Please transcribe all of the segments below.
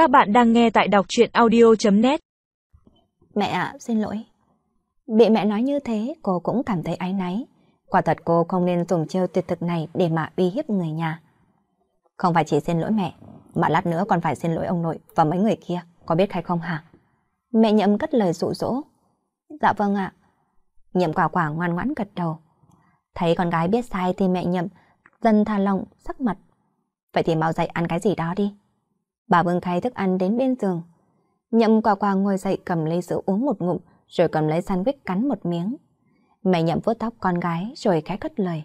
Các bạn đang nghe tại đọc truyện audio.net Mẹ ạ, xin lỗi. Bị mẹ nói như thế, cô cũng cảm thấy áy náy. Quả thật cô không nên dùng chiêu tuyệt thực này để mà uy hiếp người nhà. Không phải chỉ xin lỗi mẹ, mà lát nữa còn phải xin lỗi ông nội và mấy người kia, có biết hay không hả? Mẹ nhậm cất lời dụ dỗ. Dạ vâng ạ. Nhậm quả quả ngoan ngoãn gật đầu. Thấy con gái biết sai thì mẹ nhậm dần tha lòng, sắc mặt. Vậy thì mau dậy ăn cái gì đó đi. Bà bưng khay thức ăn đến bên giường. Nhậm quả quả ngồi dậy cầm ly sữa uống một ngụm, rồi cầm lấy sandwich cắn một miếng. Mẹ nhậm vuốt tóc con gái rồi khẽ cất lời.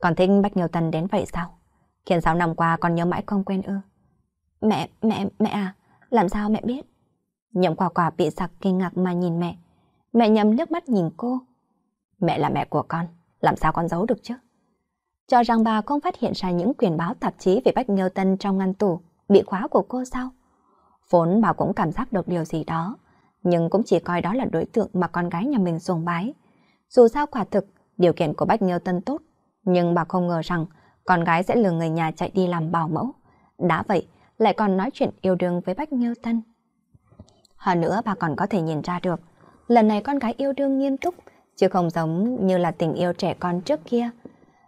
Con thích Bách Nhiều Tần đến vậy sao? Khiến sáu năm qua con nhớ mãi không quên ư? Mẹ, mẹ, mẹ à, làm sao mẹ biết? Nhậm quả quả bị sặc kinh ngạc mà nhìn mẹ. Mẹ nhậm nước mắt nhìn cô. Mẹ là mẹ của con, làm sao con giấu được chứ? Cho rằng bà không phát hiện ra những quyền báo tạp chí về Bách Nghiêu Tân trong ngăn tủ bị khóa của cô sao? Vốn bà cũng cảm giác được điều gì đó, nhưng cũng chỉ coi đó là đối tượng mà con gái nhà mình sùng bái. Dù sao quả thực, điều kiện của Bách Nhiêu Tân tốt, nhưng bà không ngờ rằng con gái sẽ lừa người nhà chạy đi làm bảo mẫu. Đã vậy, lại còn nói chuyện yêu đương với Bách Nhiêu Tân. Hơn nữa bà còn có thể nhìn ra được, lần này con gái yêu đương nghiêm túc, chứ không giống như là tình yêu trẻ con trước kia.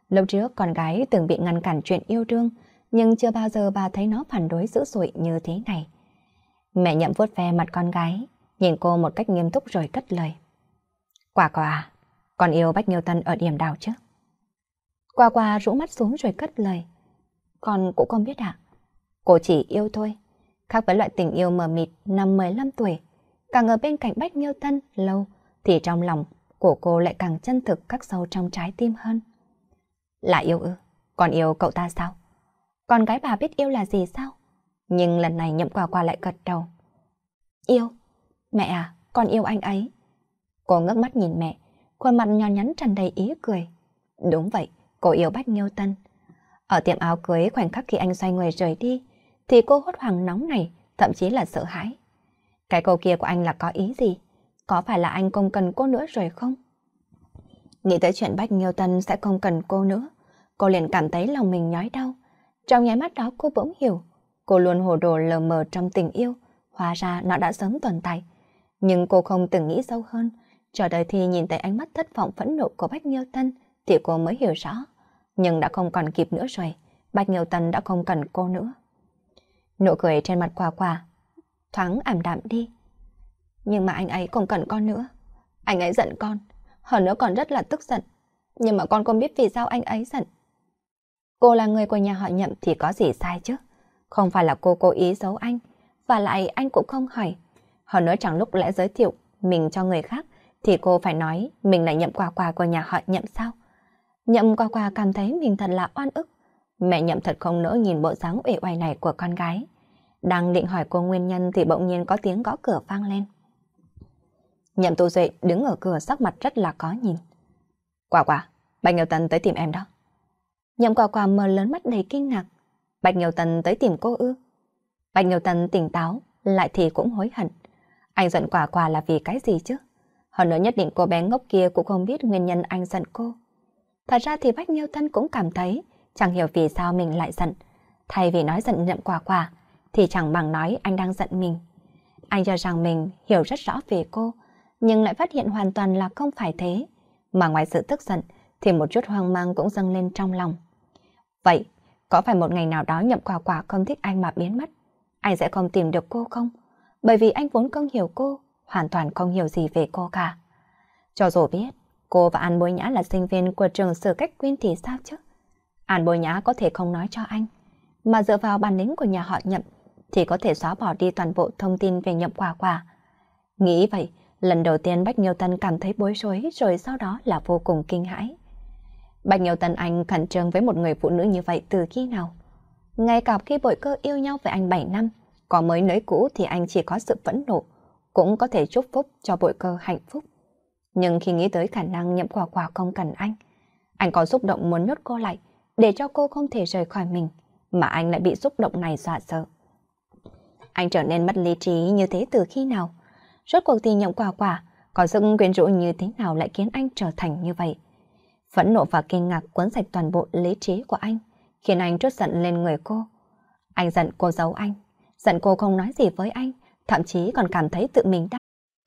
Lâu trước con gái từng bị ngăn cản chuyện yêu đương, nhưng chưa bao giờ bà thấy nó phản đối dữ dội như thế này. Mẹ nhậm vuốt ve mặt con gái, nhìn cô một cách nghiêm túc rồi cất lời. Quả quả, con yêu Bách nhiêu Tân ở điểm đào chứ? Quả quả rũ mắt xuống rồi cất lời. Con cũng không biết ạ. Cô chỉ yêu thôi. Khác với loại tình yêu mờ mịt năm 15 tuổi, càng ở bên cạnh Bách nhiêu Tân lâu, thì trong lòng của cô lại càng chân thực các sâu trong trái tim hơn. Là yêu ư? Còn yêu cậu ta sao? Con gái bà biết yêu là gì sao? Nhưng lần này nhậm quà quà lại gật đầu. Yêu? Mẹ à, con yêu anh ấy. Cô ngước mắt nhìn mẹ, khuôn mặt nhỏ nhắn tràn đầy ý cười. Đúng vậy, cô yêu Bách Nghiêu Tân. Ở tiệm áo cưới khoảnh khắc khi anh xoay người rời đi, thì cô hốt hoảng nóng này, thậm chí là sợ hãi. Cái câu kia của anh là có ý gì? Có phải là anh không cần cô nữa rồi không? Nghĩ tới chuyện Bách Nghiêu Tân sẽ không cần cô nữa, cô liền cảm thấy lòng mình nhói đau. Trong nháy mắt đó cô bỗng hiểu, cô luôn hồ đồ lờ mờ trong tình yêu, hóa ra nó đã sớm tồn tại. Nhưng cô không từng nghĩ sâu hơn, chờ đợi thì nhìn thấy ánh mắt thất vọng phẫn nộ của Bách Nghiêu Tân thì cô mới hiểu rõ. Nhưng đã không còn kịp nữa rồi, Bách Nghiêu Tân đã không cần cô nữa. Nụ cười trên mặt quả quả, thoáng ảm đạm đi. Nhưng mà anh ấy không cần con nữa. Anh ấy giận con, hơn nữa còn rất là tức giận. Nhưng mà con không biết vì sao anh ấy giận. Cô là người của nhà họ nhậm thì có gì sai chứ? Không phải là cô cố ý giấu anh, và lại anh cũng không hỏi. Họ nói chẳng lúc lẽ giới thiệu mình cho người khác, thì cô phải nói mình là nhậm quà quà của nhà họ nhậm sao? Nhậm quà quà cảm thấy mình thật là oan ức. Mẹ nhậm thật không nỡ nhìn bộ dáng uể oải này của con gái. Đang định hỏi cô nguyên nhân thì bỗng nhiên có tiếng gõ cửa vang lên. Nhậm tu duệ đứng ở cửa sắc mặt rất là có nhìn. Quả quả, Bạch Nghiêu Tân tới tìm em đó. Nhậm quả quả mở lớn mắt đầy kinh ngạc. Bạch Nhiều Tân tới tìm cô ư. Bạch Nhiều Tân tỉnh táo, lại thì cũng hối hận. Anh giận quả quả là vì cái gì chứ? Hơn nữa nhất định cô bé ngốc kia cũng không biết nguyên nhân anh giận cô. Thật ra thì Bạch Nhiêu Tân cũng cảm thấy chẳng hiểu vì sao mình lại giận. Thay vì nói giận nhậm quả quả, thì chẳng bằng nói anh đang giận mình. Anh cho rằng mình hiểu rất rõ về cô, nhưng lại phát hiện hoàn toàn là không phải thế. Mà ngoài sự tức giận, thì một chút hoang mang cũng dâng lên trong lòng. Vậy, có phải một ngày nào đó nhậm quả quả không thích anh mà biến mất? Anh sẽ không tìm được cô không? Bởi vì anh vốn không hiểu cô, hoàn toàn không hiểu gì về cô cả. Cho dù biết, cô và An Bối Nhã là sinh viên của trường Sử Cách Quyên thì sao chứ? An Bối Nhã có thể không nói cho anh, mà dựa vào bản lĩnh của nhà họ nhậm thì có thể xóa bỏ đi toàn bộ thông tin về nhậm quả quả. Nghĩ vậy, lần đầu tiên Bách Nghiêu Tân cảm thấy bối rối rồi sau đó là vô cùng kinh hãi. Bạch Nhiều Tân Anh khẩn trương với một người phụ nữ như vậy từ khi nào? Ngay cả khi bội cơ yêu nhau với anh 7 năm, có mới nới cũ thì anh chỉ có sự phẫn nộ, cũng có thể chúc phúc cho bội cơ hạnh phúc. Nhưng khi nghĩ tới khả năng nhậm quả quả không cần anh, anh có xúc động muốn nhốt cô lại, để cho cô không thể rời khỏi mình, mà anh lại bị xúc động này dọa sợ. Anh trở nên mất lý trí như thế từ khi nào? Rốt cuộc thì nhậm quả quả, có sức quyến rũ như thế nào lại khiến anh trở thành như vậy? Phẫn nộ và kinh ngạc cuốn sạch toàn bộ lý trí của anh, khiến anh trút giận lên người cô. Anh giận cô giấu anh, Giận cô không nói gì với anh, thậm chí còn cảm thấy tự mình đang...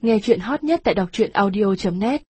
Nghe chuyện hot nhất tại đọc truyện audio.net